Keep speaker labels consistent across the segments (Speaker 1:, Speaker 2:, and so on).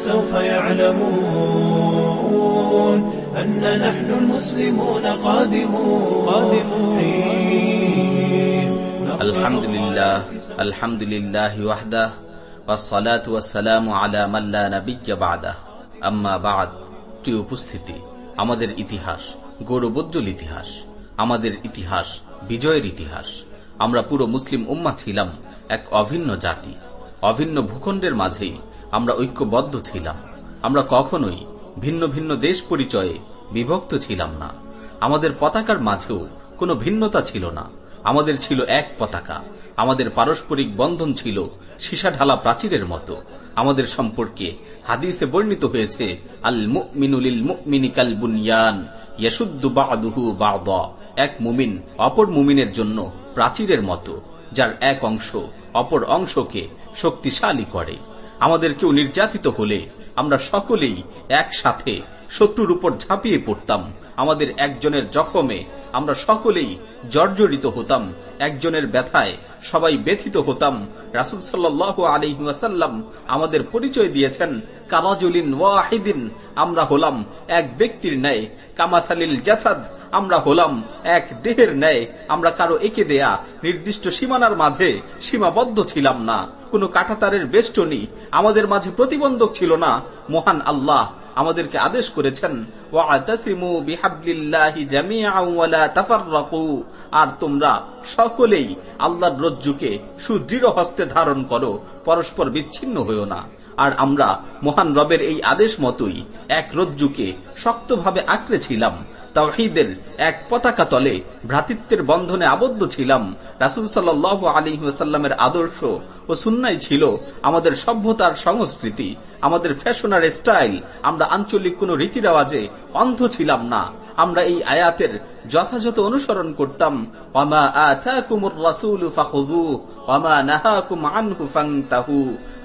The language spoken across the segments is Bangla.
Speaker 1: سوف يعلمون أن نحن المسلمون قادمون حين
Speaker 2: الحمد لله الحمد لله وحده والصلاة والسلام على من لا نبي بعده أما بعد প্রিয় উপস্থিতি আমাদের ইতিহাস গৌরবোজ্জ্বল ইতিহাস আমাদের ইতিহাস বিজয়ের ইতিহাস আমরা পুরো মুসলিম উম্মা ছিলাম এক অভিন্ন জাতি অভিন্ন ভূখণ্ডের মাঝেই আমরা ঐক্যবদ্ধ ছিলাম। আমরা কখনোই ভিন্ন ভিন্ন দেশ পরিচয়ে বিভক্ত ছিলাম না। আমাদের পতাকার মাঝেও কোনো ভিন্নতা ছিল না। আমাদের ছিল এক পতাকা। আমাদের পারস্পরিক বন্ধন ছিল সীসা ঢালা প্রাচীরের মতো। আমাদের সম্পর্কে হাদিসে বর্ণিত হয়েছে, আল মুমিনুলিল মুমিনিকাল বুনিয়ান ইয়াসুদ্দু বাদুহু বাদ। এক মুমিন অপর মুমিনের জন্য প্রাচীরের মতো, যার এক অংশ অপর অংশকে শক্তিশালী করে। আমাদের কেউ নির্যাতিত হলে আমরা সকলেই একসাথে শত্রুর উপর ঝাঁপিয়ে পড়তাম। আমাদের একজনের জখমে আমরা সকলেই জর্জরিত হতাম। একজনের ব্যথায় সবাই ব্যথিত হতাম। রাসুল সাল্লাহ আলিহাসাল্লাম আমাদের পরিচয় দিয়েছেন কামাজুলিন ওয়াহিদিন আমরা হলাম এক ব্যক্তির ন্যায়। কামাসালিল জাসাদ আমরা হলাম এক দেহের ন্যায়, আমরা কারও এঁকে দেয়া নির্দিষ্ট সীমানার মাঝে সীমাবদ্ধ ছিলাম না। কোনো কাটাতারের বেষ্টনী আমাদের মাঝে প্রতিবন্ধক ছিল না। মহান আল্লাহ আমাদেরকে আদেশ করেছেন আর তোমরা সকলেই আল্লাহর রজ্জুকে সুদৃঢ় হস্তে ধারণ করো, পরস্পর বিচ্ছিন্ন হইও না। আর আমরা মহান রবের এই আদেশ মতোই এক রজ্জুকে শক্তভাবে আঁকড়ে ছিলাম। তাওহিদের এক পতাকা তলে ভ্রাতৃত্বের বন্ধনে আবদ্ধ ছিলাম। রাসুল সাল্লাহ আলী ওসাল্লামের আদর্শ ও সুন্নাই ছিল আমাদের সভ্যতার সংস্কৃতি, আমাদের ফ্যাশনার স্টাইল। আমরা আঞ্চলিক কোন রীতি রেওয়াজে অন্ধ ছিলাম না। আমরা এই আয়াতের যথাযথ অনুসরণ করতাম।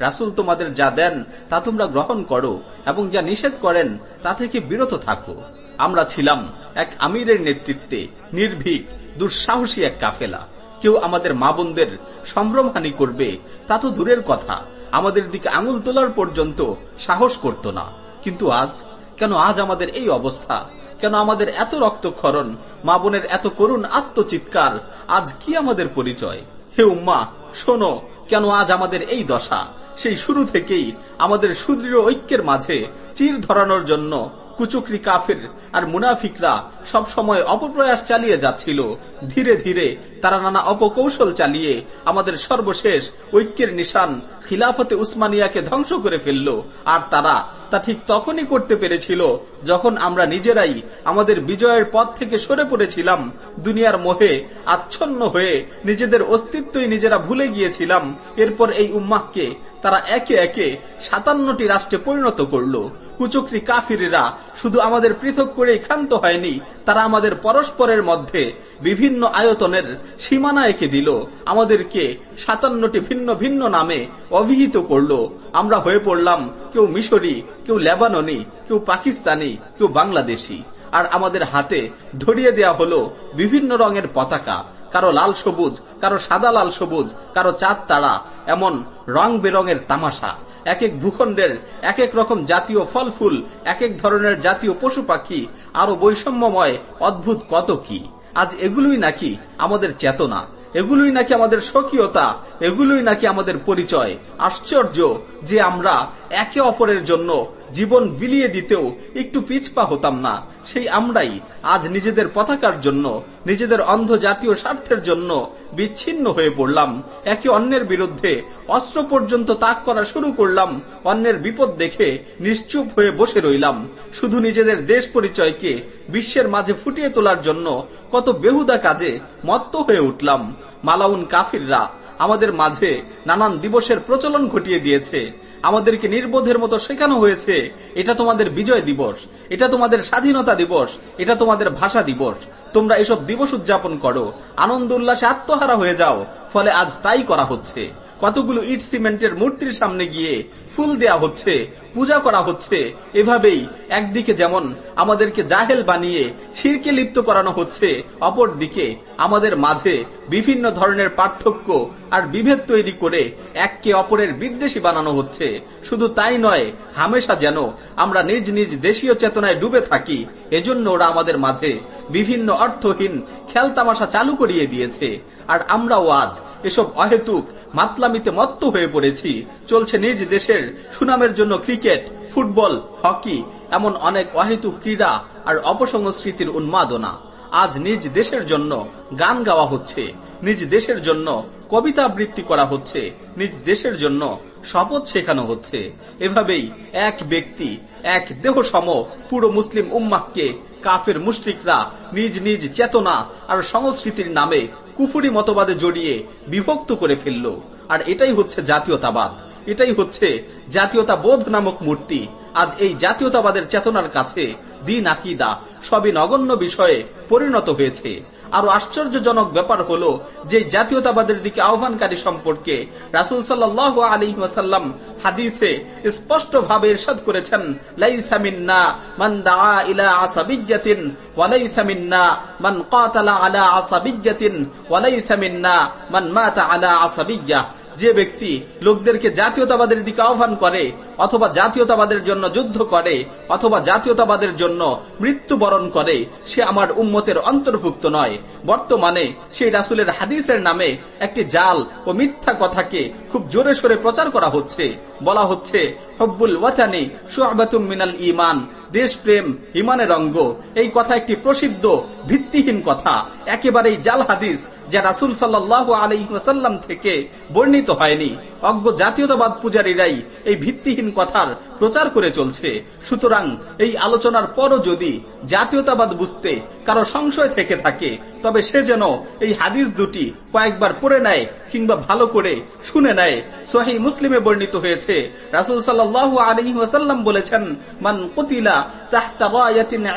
Speaker 2: রাসুল তোমাদের যা দেন, তা তোমরা গ্রহণ করো এবং যা নিষেধ করেন, তা থেকে বিরত থাকো। আমরা ছিলাম এক আমিরের নেতৃত্বে নির্ভীক, দুঃসাহসী এক কাফেলা। কেউ আমাদের মা বোনদের সম্ভ্রমহানি করবে, তা তো দূরের কথা। আমাদের দিকে আঙুল তোলার পর্যন্ত সাহস করত না। কিন্তু আজ, কেন আজ আমাদের এই অবস্থা? কেন আমাদের এত রক্তক্ষরণ? মা বোনের এত করুণ আত্মচিৎকার? আজ কি আমাদের পরিচয়? হে উম্মা, শোনো, কেন আজ আমাদের এই দশা? সেই শুরু থেকেই আমাদের সুদৃঢ় ঐক্যের মাঝে চির ধরানোর জন্য কুচুকরি কাফের আর মুনাফিকরা সব সময় অপপ্রয়াস চালিয়ে যাচ্ছিল। ধীরে ধীরে তারা নানা অপকৌশল চালিয়ে আমাদের সর্বশেষ ঐক্যের নিশান খিলাফতে উসমানিয়াকে ধ্বংস করে ফেলল। আর তারা তা ঠিক তখনই করতে পেরেছিল যখন আমরা নিজেরাই আমাদের বিজয়ের পথ থেকে সরে পড়েছিলাম। দুনিয়ার মোহে আচ্ছন্ন হয়ে নিজেদের অস্তিত্বই নিজেরা ভুলে গিয়েছিলাম। এরপর এই উম্মাহকে তারা একে একে সাতান্নটি রাষ্ট্রে পরিণত করল। কুচক্রি কাফিরেরা শুধু আমাদের পৃথক করে ক্ষান্ত হয়নি, তারা আমাদের পরস্পরের মধ্যে বিভিন্ন আয়তনের সীমানা এঁকে দিল। আমাদেরকে সাতান্নটি ভিন্ন ভিন্ন নামে অভিহিত করল। আমরা হয়ে পড়লাম কেউ মিশরি, কেউ লেবাননি, কেউ পাকিস্তানি, কেউ বাংলাদেশি। আর আমাদের হাতে ধরিয়ে দেয়া হলো বিভিন্ন রঙের পতাকা। কারও লাল সবুজ, কারও সাদা লাল সবুজ, কারও চাঁদ তারা, এমন রং বেরঙের তামাশা। এক এক ভূখণ্ডের এক এক রকম জাতীয় ফল ফুল এক এক ধরনের জাতীয় পশু পাখি, আরও বৈষম্যময়, অদ্ভুত কত কি? আজ এগুলোই নাকি আমাদের চেতনা, এগুলোই নাকি আমাদের স্বকীয়তা, এগুলোই নাকি আমাদের পরিচয়। আশ্চর্য যে আমরা একে অপরের জন্য জীবন বিলিয়ে দিতেও একটু পিছপা হতাম না। সেই আমরাই আজ নিজেদের পতাকার জন্য, নিজেদের অন্ধ জাতীয় স্বার্থের জন্য বিচ্ছিন্ন হয়ে পড়লাম। একে অন্যের বিরুদ্ধে অস্ত্র পর্যন্ত তাক করা শুরু করলাম। অন্যের বিপদ দেখে নিশ্চুপ হয়ে বসে রইলাম। শুধু নিজেদের দেশ পরিচয়কে বিশ্বের মাঝে ফুটিয়ে তোলার জন্য কত বেহুদা কাজে মত্ত হয়ে উঠলাম। মালাউন কাফিররা আমাদের মাঝে নানান দিবসের প্রচলন ঘটিয়ে দিয়েছে। আমাদেরকে নির্বোধের মতো শেখানো হয়েছে। এটা তোমাদের বিজয় দিবস, এটা তোমাদের স্বাধীনতা দিবস, এটা তোমাদের ভাষা দিবস। তোমরা এসব দিবস উদযাপন করো, আনন্দ উল্লাসে আত্মহারা হয়ে যাও, ফলে আজ তাই করা হচ্ছে। কতগুলো ইট সিমেন্টের মূর্তির সামনে গিয়ে ফুল দেয়া হচ্ছে, পূজা করা হচ্ছে, এভাবেই একদিকে যেমন আমাদেরকে জাহেল বানিয়ে শিরকে লিপ্ত করানো হচ্ছে অপর দিকে আমাদের মাঝে বিভিন্ন ধরনের পার্থক্য আর বিভেদ তৈরি করে এককে অপরের বিদ্বেষী বানানো হচ্ছে। শুধু তাই নয়, হামেশা যেন আমরা নিজ নিজ দেশীয় চেতনায় ডুবে থাকি, এজন্য ওরা আমাদের মাঝে বিভিন্ন অর্থহীন খেলতামাশা চালু করিয়ে দিয়েছে। আর আমরাও আজ এসব অহেতুক, মাতলামিতে মত্ত হয়ে পড়েছি। চলছে নিজ দেশের সুনামের জন্য ক্রিকেট, ফুটবল, হকি, এমন অনেক অহেতুক ক্রীড়া আর অপসংস্কৃতির উন্মাদনা। আজ নিজ দেশের জন্য গান গাওয়া হচ্ছে। নিজ দেশের জন্য কবিতা আবৃত্তি করা হচ্ছে। নিজ দেশের জন্য শপথ শেখানো হচ্ছে। এভাবেই এক ব্যক্তি, এক দেহ সম পুরো মুসলিম উম্মাককে কাফের মুশরিকরা নিজ নিজ চেতনা আর সংস্কৃতির নামে কুফুরি মতবাদে জড়িয়ে বিভক্ত করে ফেলল। আর এটাই হচ্ছে জাতীয়তাবাদ। এটাই হচ্ছে জাতীয়তা বোধ নামক মূর্তি। আজ এই জাতীয়তাবাদের চেতনার কাছে দিন আকিদা, সবই নগণ্য বিষয়ে পরিণত হয়েছে। আরও আশ্চর্যজনক ব্যাপার হল যে জাতীয়তাবাদের দিকে আহ্বানকারী সম্পর্কে রাসুল সাল্লাহ আলী ওয়াসাল্লাম হাদিসে স্পষ্ট ভাবে ইরশাদ করেছেন লাইসামিন্না মান দা ইলা আসাবিজ্জাতিন ওয়ালাইসামিন্না মান কাতালা আলা আসাবিজ্জাতিন ওয়ালাইসামিন্না মান মাতা আলা আসাবিজ্জাহ। যে ব্যক্তি লোকদেরকে জাতীয়তাবাদের দিকে আহ্বান করে, অথবা জাতীয়তাবাদের জন্য যুদ্ধ করে, অথবা জাতীয়তাবাদের জন্য মৃত্যুবরণ করে, সে আমার উম্মতের অন্তর্ভুক্ত নয়। বর্তমানে সেই রাসুলের হাদিসের নামে একটি জাল ও মিথ্যা কথাকে খুব জোরে সোরে প্রচার করা হচ্ছে। বলা হচ্ছে, হব্বুল ওয়াতানি সুহাবাতুম মিনাল ইমান দেশপ্রেম, ইমানের অঙ্গ, এই কথা একটি প্রসিদ্ধ, ভিত্তিহীন কথা, একেবারেই জাল হাদিস, যা রাসুল সাল্লাহ আলহিহাসাল্লাম থেকে বর্ণিত হয়নি। অজ্ঞ জাতীয়তাবাদ পূজারীরাই এই ভিত্তিহীন কথার প্রচার করে চলছে। সুতরাং এই আলোচনার পরও যদি জাতীয়তাবাদ বুঝতে কারও সংশয় থেকে থাকে, তবে সে যেন এই হাদিস দুটি কয়েকবার পড়ে নেয় কিংবা ভালো করে শুনে নেয়। সোহি মুসলিমে বর্ণিত হয়েছে, রাসুল সাল্লাহ আলহি ওয়াসাল্লাম বলেছেন, মান কুতিলা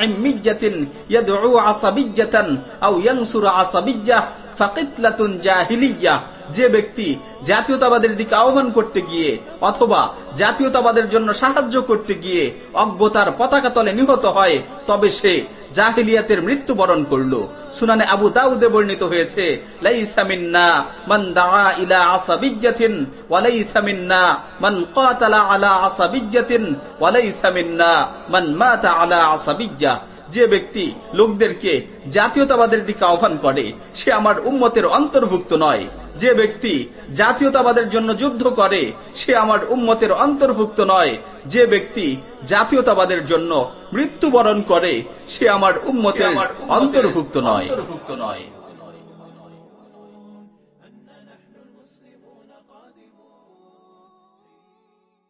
Speaker 2: ইম্মিজ্জাতিন يدعو أو ينصر যে ব্যক্তি জাতীয়তাবাদের দিকে আহ্বান করতে গিয়ে অথবা জাতীয়তাবাদের জন্য সাহায্য করতে গিয়ে অজ্ঞতার পতাকা তলে নিহত হয়, তবে সে জাহিলিয়াতের মৃত্যু বরণ করল। সুনানে আবু দাউদে বর্ণিত হয়েছে মান আলা মান যে ব্যক্তি লোকদেরকে জাতীয়তাবাদের দিকে আহ্বান করে সে আমার উম্মতের অন্তর্ভুক্ত নয়। যে ব্যক্তি জাতীয়তাবাদের জন্য যুদ্ধ করে সে আমার উম্মতের অন্তর্ভুক্ত নয়। যে ব্যক্তি জাতীয়তাবাদের জন্য মৃত্যুবরণ করে সে আমার উম্মতের অন্তর্ভুক্ত নয়।